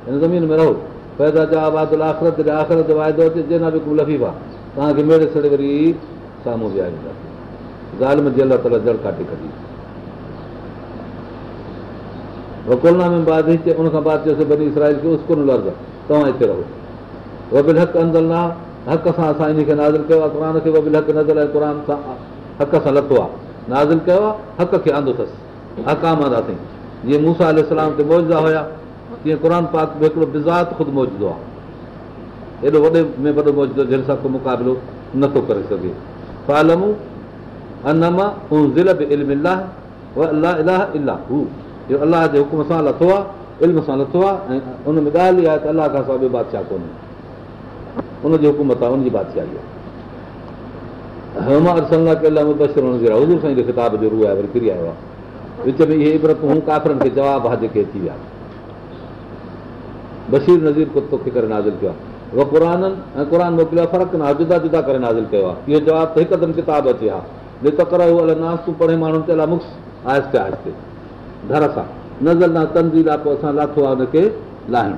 नमीन में रहो पैदातरत लफ़ीफ़ा तव्हांखे मेड़े सड़े वरी साम्हूं विहारींदासीं जड़ काटे खणीना में बाधी चयोसि उसो न तव्हां हिते रहो हक़ सां असां इनखे नाज़ कयो आहे क़ुर खे क़रान सां हक़ सां लथो आहे नाज़ु कयो आहे हक़ खे आंदो अथसि हक़ाम आदासीं जीअं मूसा अलाम खे मौजूदा हुया तीअं क़ुर بذات बि हिकिड़ो बिज़ात ख़ुदि मौजूदु आहे एॾो वॾे में वॾो मौजूदु दिल सां को मुक़ाबिलो नथो करे सघे अलाह अलाह हू जो अलाह जे हुकुम सां लथो आहे इल्म सां लथो आहे ऐं उन ॻाल्हि ई आहे त अलाह खां सवाइ कोन्हे उनजी हुकूमत आहे हुनजी बाथी आई आहे हेमा पहिला हुज़ूर साईं जो किताब जो रू आहे वरी फिरी आयो आहे विच में इहे इबरतूं काफ़िरनि खे जवाबु आहे जेके अची विया बशीर नज़ीर करे नाज़ कयो आहे उहो क़ुरनि ऐं क़ुर मोकिलियो आहे फ़र्क़ु न आहे जुदा जुदा करे नाज़िल कयो आहे इहो जवाबु त हिकदमि किताब अचे आहे निकिर उहो अलाए नास्तो पढ़े माण्हुनि ते अलाए मुख़्तु आहिस्ते आहिस्ते घर सां नज़र न तंदी पोइ असां लाथो आहे हुनखे लाहियूं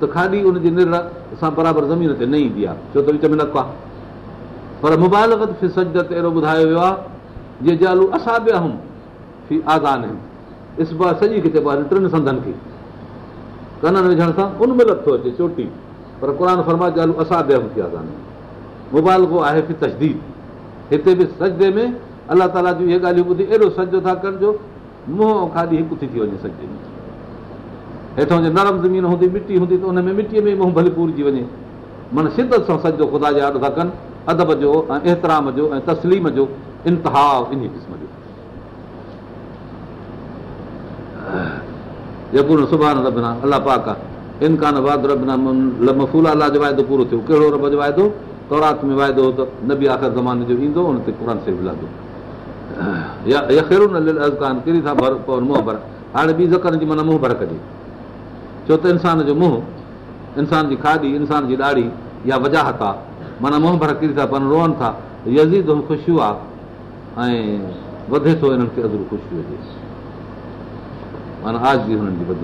त खाॾी उनजी निर सां बराबरि ज़मीन ते न ईंदी आहे छो त विच में न पियो आहे पर मुबाइल फी सजत अहिड़ो ॿुधायो वियो आहे जे जालू असां बि असाब फी इस्बा सॼी खे चइबो आहे टिनि संदनि खे कननि विझण सां उन में लथो अचे चोटी पर क़ुर फरमा जालू असां बि आज़ान आहिनि मुबाइल को आहे फी तशदीद हिते बि सजदे में अलाह ताला जूं इहे ॻाल्हियूं ॿुधी एॾो सजो था कनि जो मुंहुं खाॾी हिकु थी थी वञे सजे में हेठां जे नरम ज़मीन हूंदी मिटी हूंदी त हुन में मिटीअ में मुंहुं भली पूरी वञे माना शिदत सां सॼो ख़ुदा जा अॾु था कनि अदब जो ऐं एतिराम जो ऐं तस्लीम जो इंतिहा इन क़िस्म जो सुभाणे रबना अलाह पाक आहे इनकान वाद रबना पाका अलाह जो वाइदो पूरो थियो कहिड़ो रब जो वाइदो तौरात में वाइदो हो त नबी आख़िर ज़माने जो ईंदो हुन ते क़ुर से मिलंदो या न लिल अज़कान किरी था भर भर हाणे ॿी जी माना मुंहुं भर कजे छो त इंसान जो मुंहुं इंसान जी खादी इंसान जी ॾाढ़ी या वजाहत आहे माना मुंहुं भर किरी था पन रोअनि था यज़ीद ख़ुशियूं आहे ऐं वधे थो हिननि खे अधुर ख़ुशी हुजे माना आज बि हुननि जी वध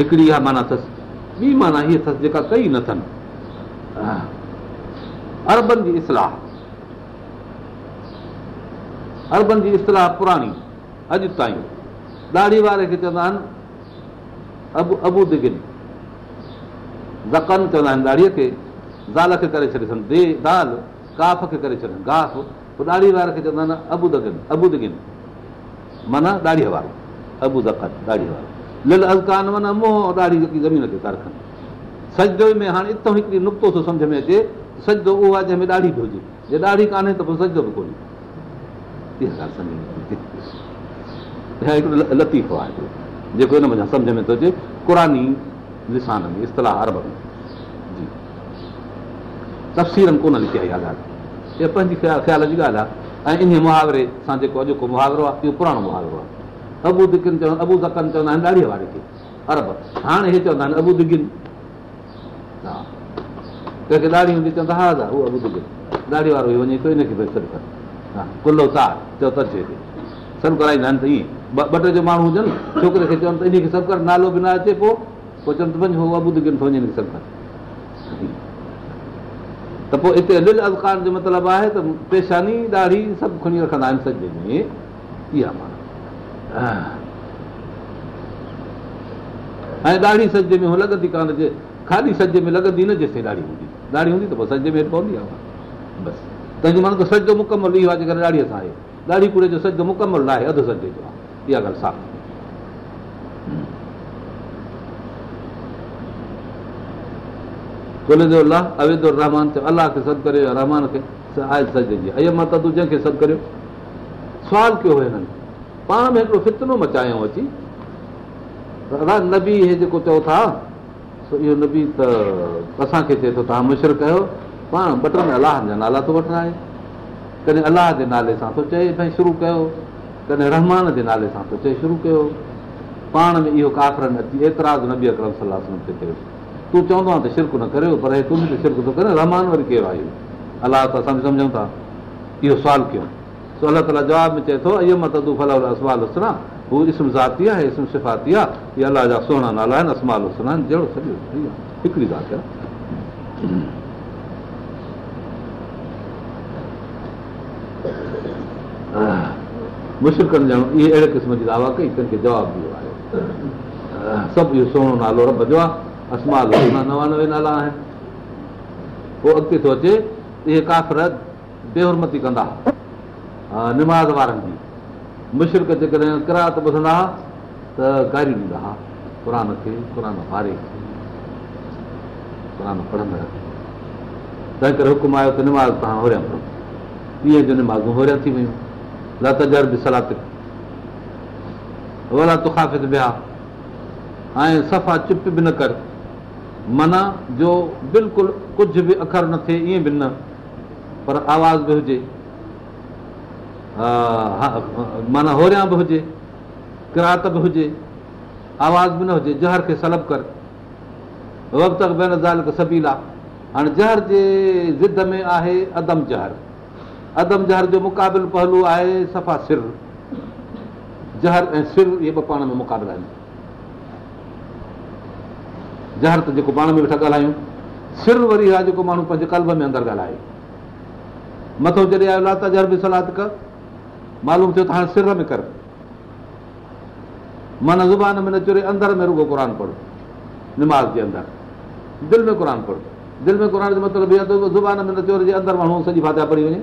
हिकिड़ी माना अथसि ॿी माना हीअ अथसि जेका कई न अथनि अरबनि जी इस्लाह अरबनि जी इस्लाह पुराणी अॼु ताईं ॾाढी वारे खे चवंदा आहिनि चवंदा आहिनि ॾाढ़ीअ खे ज़ाल खे करे छॾे करे छॾियां हिकिड़ी नुक़्तो थो सम्झ में अचे सजदो उहो जंहिंमें ॾाढ़ी बि हुजे ॾाढ़ी कान्हे त पोइ सजदो बि कोन्हे लतीफ़ो आहे जेको हिन वञा सम्झ में थो अचे क़ुरानी निशान में इस्तलाह अरब में जी तफ़सीरनि कोन निकिती आहे इहा ॻाल्हि इहा पंहिंजी ख़्याल जी ॻाल्हि आहे ऐं इन मुहावरे सां जेको अॼुकल्ह मुहावरो आहे इहो पुराणो मुहावरो आहे अबू अबूदक चवंदा आहिनि अरब हाणे इहे चवंदा आहिनि हूंदी चवंदा सभु कराईंदा आहिनि ॿ टे जो माण्हू हुजनि छोकिरे खे चवनि खे सभु नालो बि न अचे पोइ चवनि त पोइ पेशानी ऐं ॾाढी में लॻंदी कान ख़ाली लॻंदी न जेसिताईं सॼे माण्हू सॼो मुकमल इहो आहे ॾाढीअ सां आहे ॾाढी सॼ मुकमल न आहे अधु सॼे जो आहे इहा ॻाल्हि साफ़ अविंदो रहमान खे सॾु करे सॾु कयो पाण में हिकिड़ो फितनो मचायूं अची नबी हे जेको चओ था इहो नबी त असांखे चए थो तव्हां मुशर कयो पाण बटन अलाह जा नाला थो वठां कॾहिं अलाह जे नाले सां थो चए भई शुरू कयो कॾहिं रहमान जे नाले सां थो चए शुरू कयो पाण में इहो काकरनि अची एतिराज़ नबी अकरम सलाह ते चयो तूं चवंदो आहे त शिरक न करियो पर हे तूं बि शिरक थो करे रहमान वरी केरु आहे अलाह त असां बि सम्झूं था इहो सुवालु कयो सो अलाह ताला जवाब में चए थो इहो मत तूं फला वला असवालु हू इस्म ज़ाती आहे इस्म सिफ़ाती आहे इहे अलाह जा सुहिणा नाला आहिनि असमाल वसरा आहिनि जहिड़ो सॼो हिकिड़ी ॻाल्हि आहे मुशिकनि ॼण इहे अहिड़े क़िस्म जी दावा कई कंहिंखे जवाबु ॾियो आहे सभु इहो सुहिणो नालो रब जो आहे असमा नवानवे नाला आहिनि पोइ अॻिते थो अचे इहे काफ़िरत बेहरमती कंदा निमाज़ वारनि जी मुशिक जेकॾहिं किरात ॿुधंदा हुआ त कारी ॾींदा हुआ क़ुर खे क़ुर पढ़ंदड़ तंहिं करे हुकुम आयो त निमाज़ तव्हां होरिया पढ़ो ॾींहं जो निमाज़ूं होरियां थी वियूं लतजर बि सलाता ऐं सफ़ा चुप बि न कर मना जो बिल्कुलु कुझु बि अखर न थिए ईअं बि न पर आवाज़ बि हुजे माना होरियां बि हुजे किरात बि हुजे आवाज़ बि न हुजे जहर खे सलब कर वक़्त ज़ाल सबील आहे हाणे जहर जे ज़िद में आहे अदम जहर अदम जहर जो मुक़ाबिल पहलू आहे सफ़ा सिर ज़हर ऐं सिर इहे पाण में मुक़ाबिलहर त जेको पाण में वेठा ॻाल्हायूं सिर वरी आहे जेको माण्हू पंहिंजे कल्ब में अंदरि ॻाल्हाए मथां जॾहिं आयो लाता जहर बि सलाह कर मालूम थियो त हाणे सिर में कर माना ज़ुबान में न चोरे अंदर में रुगो क़ुरान पढ़ो निमाग़ जे अंदरि दिलि में क़ुर पढ़ो दिलि में क़ुर जो मतिलबु ज़ुबान में न चुरे अंदरि माण्हू सॼी पढ़ी वञे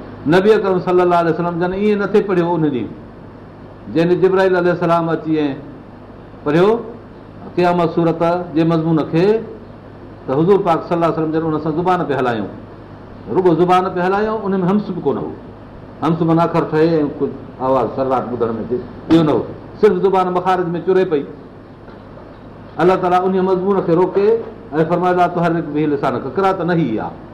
नबी अकरम सलाहु आलम जन ईअं नथे पढ़ियो उन ॾींहुं जंहिं ॾींहुं जब्राहिलाम अची ऐं पढ़ियो कंहिं सूरत जे मज़मून खे त हज़ूर पाक सलाह सां ज़ुबान पिया हलायूं रुॻो ज़ुबान पिया हलायूं उन में हम्स बि कोन हुओ हम्स मनाख़र ठहे ऐं कुझु आवाज़ु शरबत ॿुधण में इहो न हो सिर्फ़ु ज़ुबान मखारिज में चुरे पई अलाह ताला उन मज़मून खे रोके ऐं फरमाइदा लिसान ककरा त न ई आहे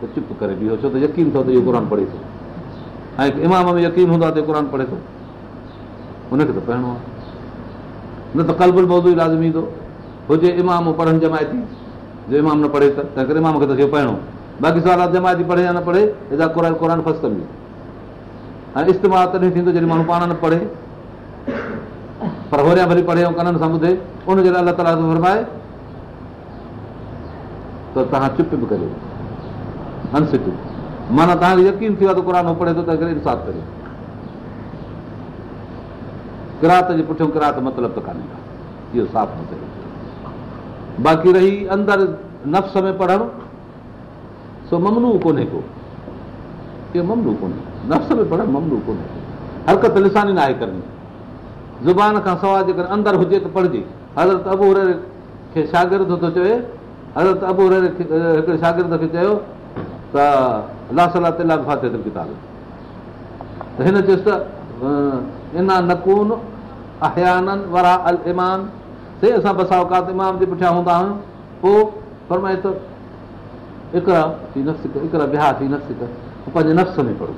त चुप करे बीहो छो त यकीन थो त इहो क़ुर पढ़े थो ऐं इमाम में यकीन हूंदो आहे त क़ुर पढ़े थो हुनखे त पढ़णो आहे न त कल्बु मौज़ू ई लाज़मी ईंदो हुजे इमाम पढ़नि जमायती जो इमाम न पढ़े त तंहिं करे इमाम खे त थियो पढ़णो बाक़ी सुवाल जमायती पढ़े या न पढ़े हेॾा क़ुर क़ुर फस्त में ऐं इस्तेमालु तॾहिं थींदो जॾहिं माण्हू पाण न पढ़े पर होॾां भली पढ़े ऐं कननि सां ॿुधे उनजे लाइ अलाह ताला फरमाए त तव्हां चुप बि करियो हंस जो माना तव्हांखे यकीन थियो आहे त क़रानो पढ़े थो त इंसाफ़ करे किरात जे पुठियां किरात मतिलबु त कान्हे इहो साफ़ु बाक़ी रही अंदरि नफ़्स में पढ़णु सो ममनू कोन्हे को इहो ममनू कोन्हे नफ़्स में पढ़णु ममनू कोन्हे हरकत लिसानी न आहे करणी ज़ुबान खां सवाइ जेकर अंदरि हुजे त पढ़िजे हज़रत अबूर खे शागिर्द थो चए हज़रत अबूहर खे हिकिड़े शागिर्द खे चयो त अला साते ते किताब त हिन त नकून वरा अल इमान चुसानकून असां बसा औकात इमाम जे पुठियां हूंदा आहियूं पोइ फरमाए थो हिकिड़ा पंहिंजे नफ़्स में पढ़ो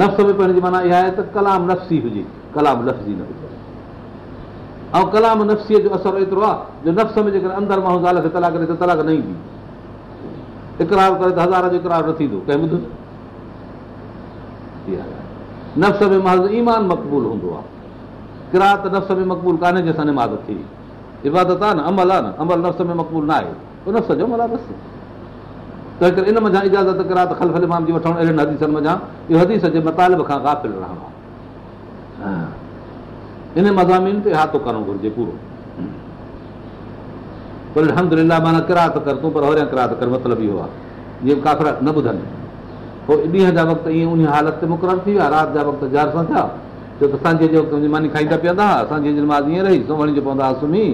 नफ़्स में पढ़ण जी माना इहा आहे त कलाम नफ़्सी हुजे कलाम लफ़्ज़ी न हुजे ऐं कलाम नफ़्सीअ जो असरु एतिरो आहे जो नफ़्स में जेकॾहिं अंदरि माण्हू ज़ाल खे तलाक ॾे त तलाक न ईंदी इक़रार करे त हज़ार जो इक़रार न थींदो कंहिं ॿुधो नफ़्स में ईमान मक़बूल हूंदो आहे किरात नफ़्स में मक़बूल कान्हे जंहिंसां थी इबादत आहे न अमल आहे न अमल नफ़्स में मक़बूल न आहे उन नफ़्स जो बसि तंहिं करे इन मथां इजाज़त किरात ख़लफ़ल इमाम जी वठणु अहिड़े हदीसनि इहो हदीस जे मतालबे खां काफ़िल रहणो आहे इन मज़ामिन ते इहा करणु घुरिजे पूरो पर अहमद लह माना किरात कर तूं पर हरियां किरात कर मतिलबु इहो आहे जीअं काकिरा न ॿुधनि पोइ ॾींहं जा वक़्तु ईअं उन हालत ते मुक़ररु थी विया राति जा वक़्तु जार सां थिया छो त असांजे जो मानी खाईंदा पीअंदा हुआ असांजी निमाज़ ईअं रही सुभाणे जो पवंदा हुआ सुम्ही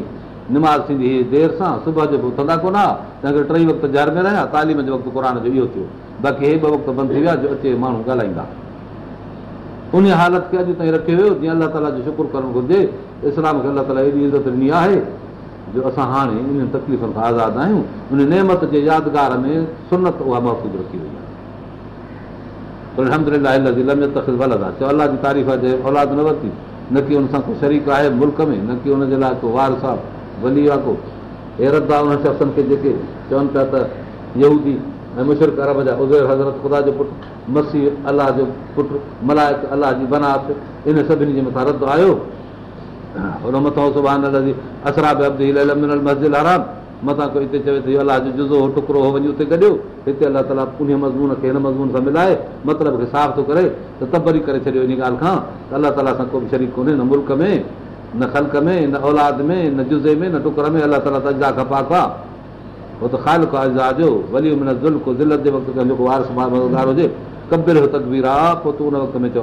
निमाज़ थींदी हीअ देरि सां सुबुह जो बि उथंदा कोन हुआ तंहिं करे टई वक़्तु जार में रहिया तालीम जो वक़्तु क़ुर जो इहो थियो बाक़ी हे ॿ वक़्तु बंदि थी विया जो अचे माण्हू ॻाल्हाईंदा उन हालत खे अॼु ताईं रखियो वियो जीअं अलाह ताला जो शुकुरु करणु घुरिजे इस्लाम खे अलाह ताला एॾी इज़त ॾिनी आहे जो असां हाणे इन्हनि तकलीफ़ुनि खां आज़ादु आहियूं उन नेमत जे यादगार में सुनत उहा महफ़ूज़ रखी वई आहे अलॻि आहे अलाह जी तारीफ़ जे औलाद न वरिती न की हुन सां को शरीक़ आहे मुल्क में न की हुनजे लाइ को वार वली आहे को आहे उन्हनि शख़्सनि खे जेके चवनि पिया त यूदी ऐं मुशरक अरब जा उर हज़रत ख़ुदा जो पुटु मसीह अलाह जो पुटु मलायक अलाह जी बनात इन सभिनी जे मथां रद्द आयो जुज़ो हो टुकड़ो हो वञी हुते गॾियो हिते अलाह ताला उन मज़मून खे हिन मज़मून सां मिलाए मतिलब खे साफ़ थो करे त तबरी करे छॾियो हिन ॻाल्हि खां त अलाह ताला सां को बि शरीक कोन्हे न मुल्क में न ख़ल्क में न औलाद में न जुज़े में न टुकड़ में अलाह ताला तजा अज़ा जो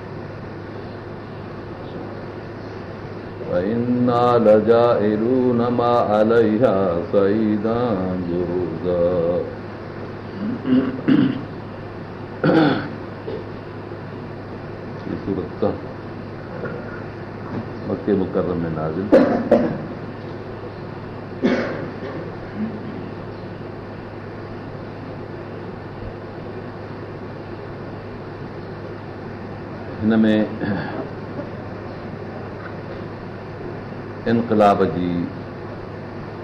के मुकर में नाज़ हिन में इनकलाब जी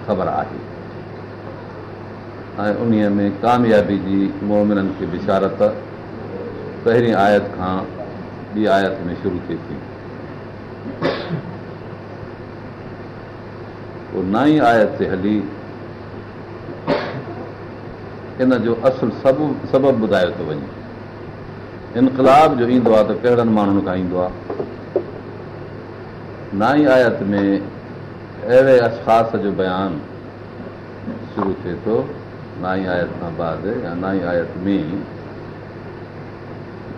ख़बर आहे ऐं उन में कामयाबी जी मोमिननि खे बिशारत पहिरीं आयत खां ॿी आयत में शुरू थिए थी पोइ नाई आयत ते हली इन जो असुलु सब सबबु ॿुधायो थो वञे इनकलाब जो ईंदो आहे त कहिड़नि माण्हुनि खां ईंदो आहे नाई आयत में अहिड़े अशख़ास जो बयानु शुरू थिए थो नाई आयत खां बाद या नाई आयत में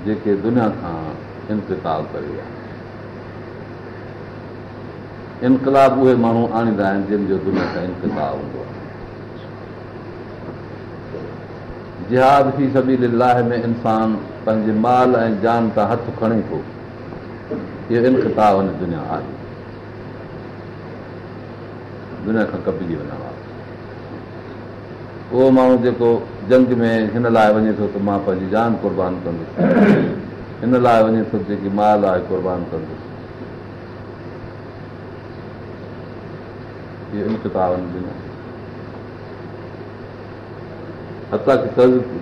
जेके दुनिया खां इंकताब करे विया इनकलाब उहे माण्हू आणींदा आहिनि जिन जो दुनिया खां इंकताब हूंदो आहे जिहाद थी सभी लाह में इंसान पंहिंजे माल ऐं जान तां हथु खणे थो इहो इंकिताब दुनिया आहे दुनिया खां कपिजी वञा हुआ उहो माण्हू जेको जंग में हिन लाइ वञे थो त मां पंहिंजी जान क़ुर्बान कंदुसि हिन लाइ वञे थो जेकी माल आहे क़ुर्बान कंदुसि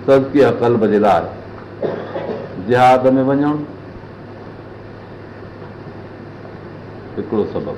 तज़की कल्ब जे लाइ जिहाद में वञणु हिकिड़ो सबबु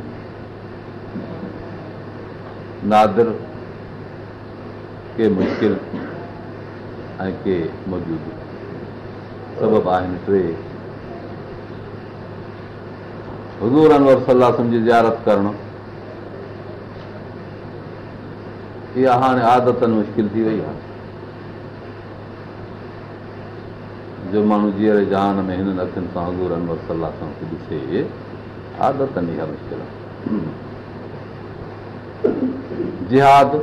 नादर के मुश्किल ऐं के मौजूदु हज़ूरनि जी जत करणु इहा हाणे आदतनि मुश्किल थी वई आहे जो माण्हू जीअर जान में हिननि अखियुनि सां हज़ूर अनवर सलाह सां ॾिसे आदतनि इहा मुश्किल आहे जिहाद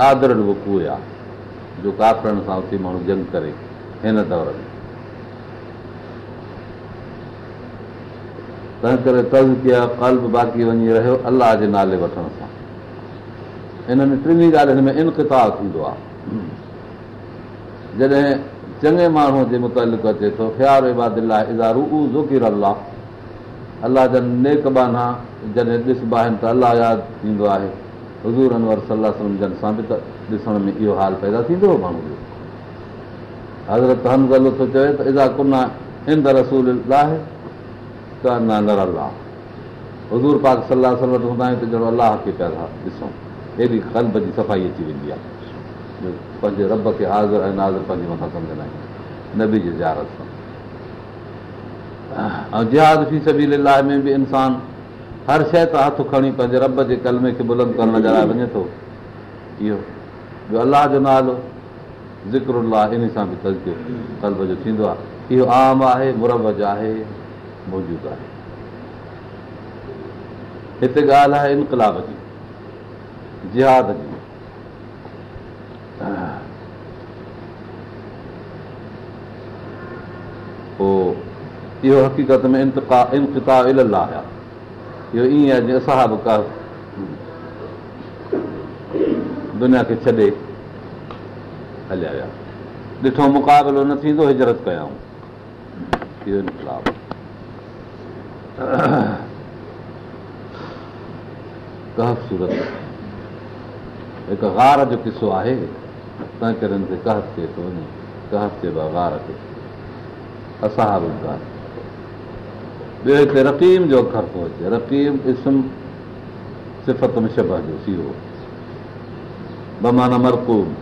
नादर वापरण सां उते माण्हू जंग करे हिन दौर में तंहिं करे तर्ज़ बाक़ी वञी रहियो अलाह जे नाले वठण सां हिन टिनी ॻाल्हियुनि में इनकता थींदो आहे जॾहिं चङे माण्हूअ जे मुतालिक़ अचे थो मुतालिक़र इबादिला इज़ारू उहो ज़ोकी रह जेकबाना जॾहिं ॾिसबा आहिनि त अलाह यादि ईंदो आहे हज़ूर अनवर सलाह सम जन सां बि त ॾिसण में इहो हाल पैदा थींदो हो माण्हू जो हज़रत हंध थो चए त इज़ा इज़ाकुना हिंद रसूल लाहे त न नर अलाह हज़ूर पाक सलाह सल वटि हूंदा आहियूं त जहिड़ो अलाह खे प्यारु आहे ॾिसूं हेॾी कल्ब जी सफ़ाई अची वेंदी आहे जो पंहिंजे रब खे हाज़िर ऐं नाज़ पंहिंजे मथां सम्झंदा आहियूं नबी जी सां ऐं जिहाद फीसी लाइ में बि इंसानु हर शइ तां हथु खणी पंहिंजे रब जे कलमे खे बुलंद करणु जे लाइ वञे थो इहो ॿियो अलाह जो नालो ज़िक्र सां बि ज़िक्रल जो थींदो आहे इहो आम आहे मुरब जो आहे मौजूदु आहे हिते ॻाल्हि आहे इनकलाब जी जिहाद जी पोइ इहो हक़ीक़त में आहे इहो ईअं आहे जीअं असां बि दुनिया खे छॾे हलिया विया ॾिठो मुक़ाबिलो न थींदो हिजरत इहो कयाऊं सूरत हिकु गार जो किसो आहे तंहिं करे कहफ़ थिए थो वञे कहफ़ आहे गार ते असां हा बि गार ॿियो हिते रक़ीम जो अखर थो अचे रक़ीम इस्म सिफ़त में जो सीरो मरकूम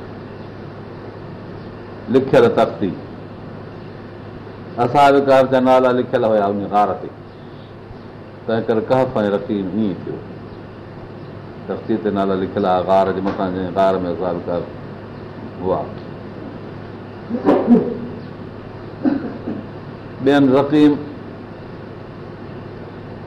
लिखियल तख़्ती असां विक जा नाला लिखियल हुया उन गार ते तंहिं करे कहफ़ ऐं रक़ीम ईअं थियो तख़्ती ते नाला लिखियल आहे गार जे मथां जंहिं कार में असां हुआ ॿियनि रक़ीम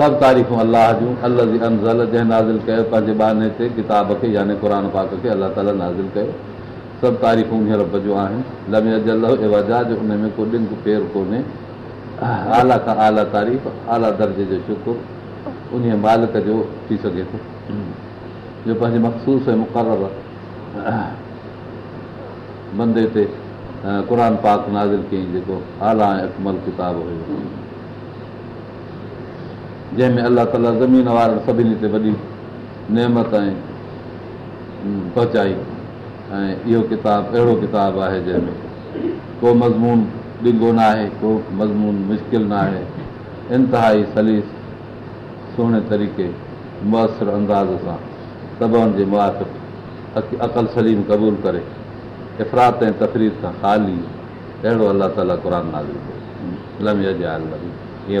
सभु तारीफ़ूं अलाह जूं अलाह जी अंज़ल जंहिं नाज़ कयो पंहिंजे बाने ते किताब खे यानी क़ुर पाक खे अलाह ताल नाज़ कयो सभु तारीफ़ूं उन रब जूं आहिनि लमे वजाह जो उनमें को ॾिनि पेर कोन्हे आला खां आला तारीफ़ आला दर्जे जो शुकुरु उन मालिक जो थी सघे थो जो पंहिंजे मखसूस ऐं मुक़ररु बंदे ते क़ुर पाक नाज़ कयईं जेको आला ऐं अकमल किताबु हुयो जंहिंमें अलाह ताला ज़मीन वारनि सभिनी ते वॾी नेमत ऐं पहुचाई ऐं इहो किताबु अहिड़ो किताबु आहे जंहिंमें को मज़मून ॾिघो न आहे को मज़मून मुश्किल न आहे इंतिहाई सलीस सुहिणे तरीक़े मुयसरु अंदाज़ सां दॿाउनि जे मुआिफ़ अक़ल सलीम क़बूल करे इफ़रात ऐं तफ़रीत खां ख़ाली अहिड़ो अलाह ताला क़ुर नाज़ी लमिया जा क़नाज़ी हे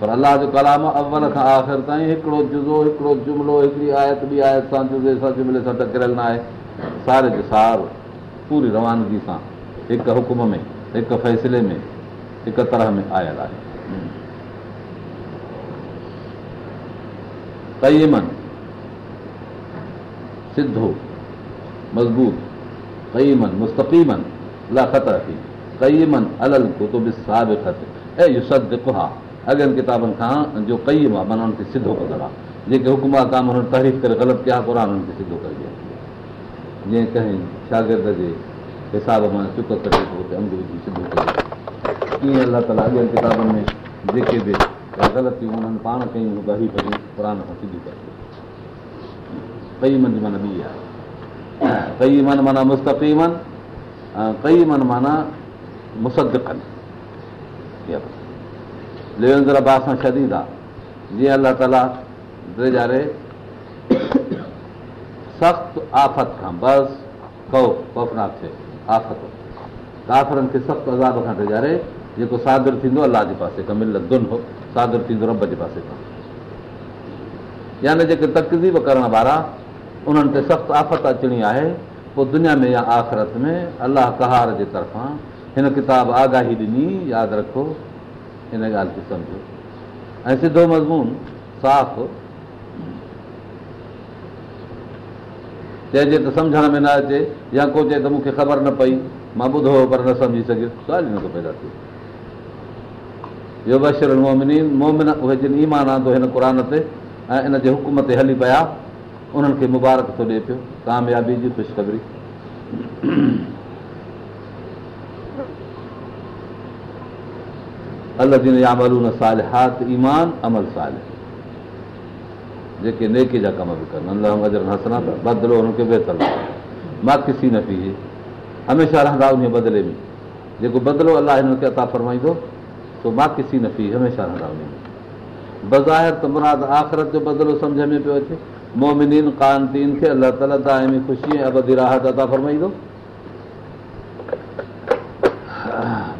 पर अलाह जो कलाम अव्वल खां आख़िर ताईं हिकिड़ो जुज़ो हिकिड़ो जुमिलो हिकिड़ी आयत बि आयत सां जुज़े सां जुमिले सां टकिरियल नाहे सारे जो सार पूरी रवानगी सां हिकु हुकुम में हिकु फ़ैसिले में میں तरह में आयल आहे मज़बूत कईमनि मुस्तक़फ़ीमनि लाइ ख़तर थी तईमन बि साबिक़त ऐं यूस दिक़ अॻियनि किताबनि खां जो कई आहे माना हुनखे सिधो कंदड़ आहे जेके हुकुम काम हुननि तारीफ़ करे ग़लति कया क़ुर उन्हनि खे सिधो करे ॾियनि जीअं कंहिं शागिर्द जे हिसाब मां चुक करे थो हुते अंग विझी सिधो करे कीअं अलाह ताला अॻियनि किताबनि में जेके बि ग़लतियूं आहिनि पाण कयूं कयूं क़ुर खां सिधी करे कई मन जी माना ॿी आहे कई मन माना मुस्तक़ीम आहिनि ऐं कई मन माना मुसदीक़नि लेवेंद्र भाउ सां छॾींदा जीअं अलाह ताला वेझारे सख़्तु आफ़त खां बसि कौ कौफ़नाक थिए आफ़त काफ़रनि खे सख़्तु अज़ाब खां विझारे जेको सादरु थींदो अलाह जे पासे खां मिल दुन हो सादर थींदो रब जे पासे खां यानी जेके तकज़ीब करण वारा उन्हनि ते सख़्तु आफ़त अचणी आहे पोइ दुनिया में या आख़िरत में अलाह कहार जे तरफ़ां हिन किताब आगाही ॾिनी यादि रखो हिन ॻाल्हि खे सम्झो ऐं सिधो मज़मून साफ़ चइजे त सम्झण में न अचे या को चए त मूंखे ख़बर न पई मां ॿुधो हो पर न सम्झी सघियसि ॻाल्हि ई नथो पैदा थिए इहो बशर मोमिनी मोमिन उहे जिन ईमान आंदो हिन क़ुर ते ऐं इन जे हुकुम ते हली पिया उन्हनि खे मुबारक थो ॾिए पियो कामयाबी जी ख़ुशख़बरी ईमान अमल साल जेके नेके जा कम बि कनि मां किसी न पीजे हमेशह रहंदा उन बदिले में जेको बदिलो अलाह हिनखे अता फ़रमाईंदो सो मां किसी न पी हमेशह रहंदा उन में बज़ाहिर त मुराद आख़िरत जो बदिलो सम्झ में पियो अचे मोमिन खे अलाह ताला दाइमी ख़ुशी ऐं अबदी राहत अता फरमाईंदो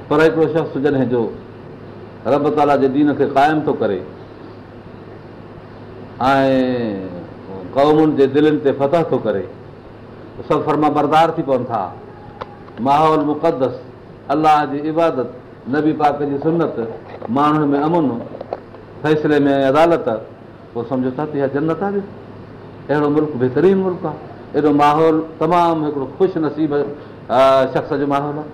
पर हिकिड़ो शख़्स जॾहिं जो रब ताला जे दीन खे क़ाइमु थो करे ऐं क़ौमुनि जे दिलनि ते फतह थो करे सफ़र मां बरदार थी पवनि था माहौल मुक़दस अलाह जी इबादत नबी पाक जी सुनत माण्हुनि में अमुन फ़ैसिले में अदालत पोइ सम्झो था त इहा जन्नत आहे अहिड़ो मुल्क बहितरीन मुल्क आहे एॾो माहौल तमामु हिकिड़ो ख़ुशि नसीब शख़्स जो माहौल आहे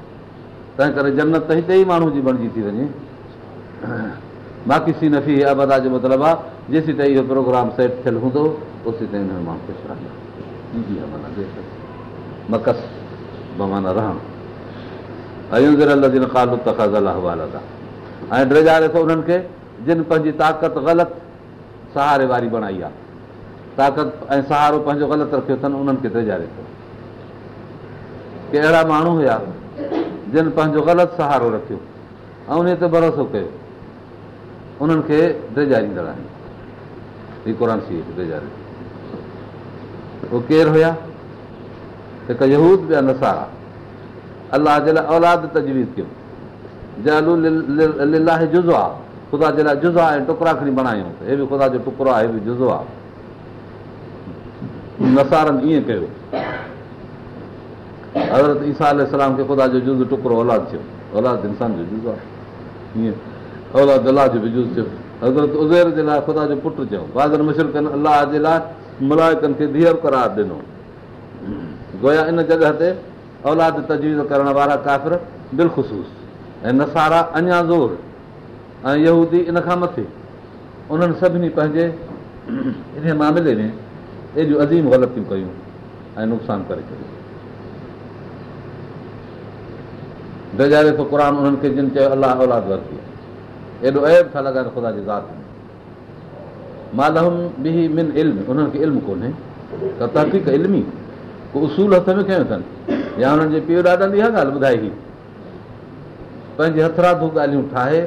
तंहिं करे जन्नत हिते ई माण्हू जी बणिजी थी वञे बाक़ी सी नफ़ी आबादा जो मतिलबु आहे जेसीं ताईं इहो प्रोग्राम सेट थियलु हूंदो ताईं हुन मां हवाल आहे ऐं उन्हनि खे जिन पंहिंजी ताक़त ग़लति सहारे वारी बणाई आहे ताक़त ऐं सहारो पंहिंजो ग़लति रखियो अथनि उन्हनि खे त्रेजारे थो की अहिड़ा माण्हू हुया जिन पंहिंजो ग़लति सहारो रखियो ऐं उन ते भरोसो कयो उन्हनि खे अलाह जे लाइ औलाद तजवीज़ु आहे ख़ुदा जे लाइ जुज़ा ऐं टुकड़ा खणी बणायूं टुकड़ो आहे जुज़ो आहे नसारनि ईअं कयो हज़रत ईसा जो जुज़ टुकड़ो औलाद थियो औलाद इंसान जो जुज़ो आहे औलाद अलाह जो थियो हज़रत उज़ैर जे लाइ ख़ुदा जो पुटु चयो मुशरकनि अलाह जे लाइ मुलाइकनि खे धीअर करार ॾिनो गोया इन जॻह ते औलाद तजवीज़ करण वारा काफ़िर बिलख़ुसूस ऐं नसारा अञा ज़ोर ऐं इहूदी इन खां मथे उन्हनि सभिनी पंहिंजे इन मामले में एॾियूं अज़ीम ग़लतियूं कयूं ऐं नुक़सानु करे छॾियो बेज़ारे थो क़ुर उन्हनि खे जिन चयो अलाह औलाद वरिती आहे एॾो अब था लॻनि ख़ुदा जी ज़ात में मालाम बि मिन इल्म उन्हनि खे इल्मु कोन्हे त तहक़ीक़ इल्मी को उसूल हथ में कयूं अथनि या हुननि जे पीउ ॾाॾनि जी इहा ॻाल्हि ॿुधाई हुई पंहिंजे हथराथूं ॻाल्हियूं ठाहे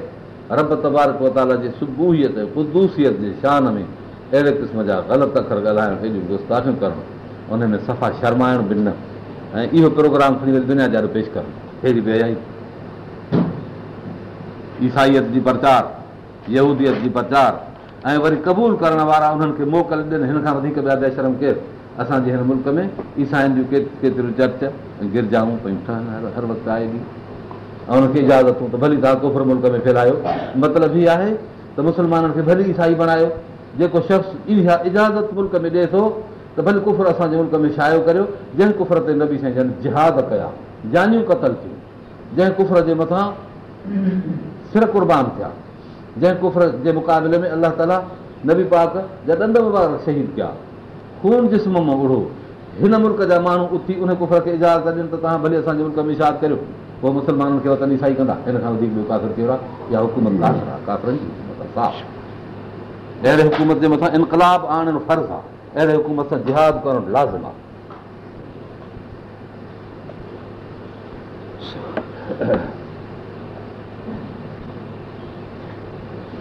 रब तबार कोतालियतूसियत जे शान में अहिड़े क़िस्म जा ग़लति अखर ॻाल्हाइणु हेॾियूं गुस्ताखियूं करणु उन में सफ़ा शर्माइण बि न ऐं इहो प्रोग्राम खणी वरी दुनिया जा पेश करणु अहिड़ी बेहाई ईसाईत जी प्रचार यूदीअत जी प्रचार ऐं वरी क़बूल करण वारा उन्हनि खे मोकल ॾियनि हिन खां वधीक ॿिया दहशरम केरु असांजे हिन मुल्क में ईसाइनि जूं केतिरियूं चर्च गिरजाऊं पयूं ठहनि हर वक़्तु आहे बि ऐं हुनखे इजाज़तूं त भली तव्हां कुफर मुल्क में फैलायो मतिलबु ई आहे त मुस्लमाननि खे भली ईसाई बणायो जेको शख़्स इहा इजाज़त मुल्क में ॾिए थो त भली कुफर असांजे मुल्क में शायो करियो जंहिं कुफर ते न साईं जनि जिहाद कया जानियूं क़तल थियूं जंहिं कुफ़र जे मथां सिर कुर्बान थिया जंहिं कुफर जे मुक़ाबले में अलाह ताला नबी पाक या ॾंड शहीद कया ख़ून जिस्म मां उड़ो हिन मुल्क जा माण्हू उथी उन कुफर खे इजाज़त ॾियनि त तव्हां भली असांजे मुल्क में इशाद करियो पोइ मुस्लमाननि खे वतन ईसाई कंदा हिन खां वधीक ॿियो काफ़िर थियो आहे या हुकूमत काफ़िरनि कहिड़ा अहिड़े हुकूमत जे मथां इनकलाब आणणु फर्ज़ु आहे अहिड़े हुकूमत सां जिहाद करणु लाज़िम आहे